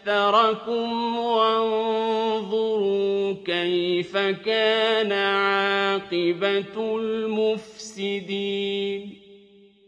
أَكْثَرَكُمْ وَانظُرُوا كَيْفَ كَانَ عَاقِبَةُ الْمُفْسِدِينَ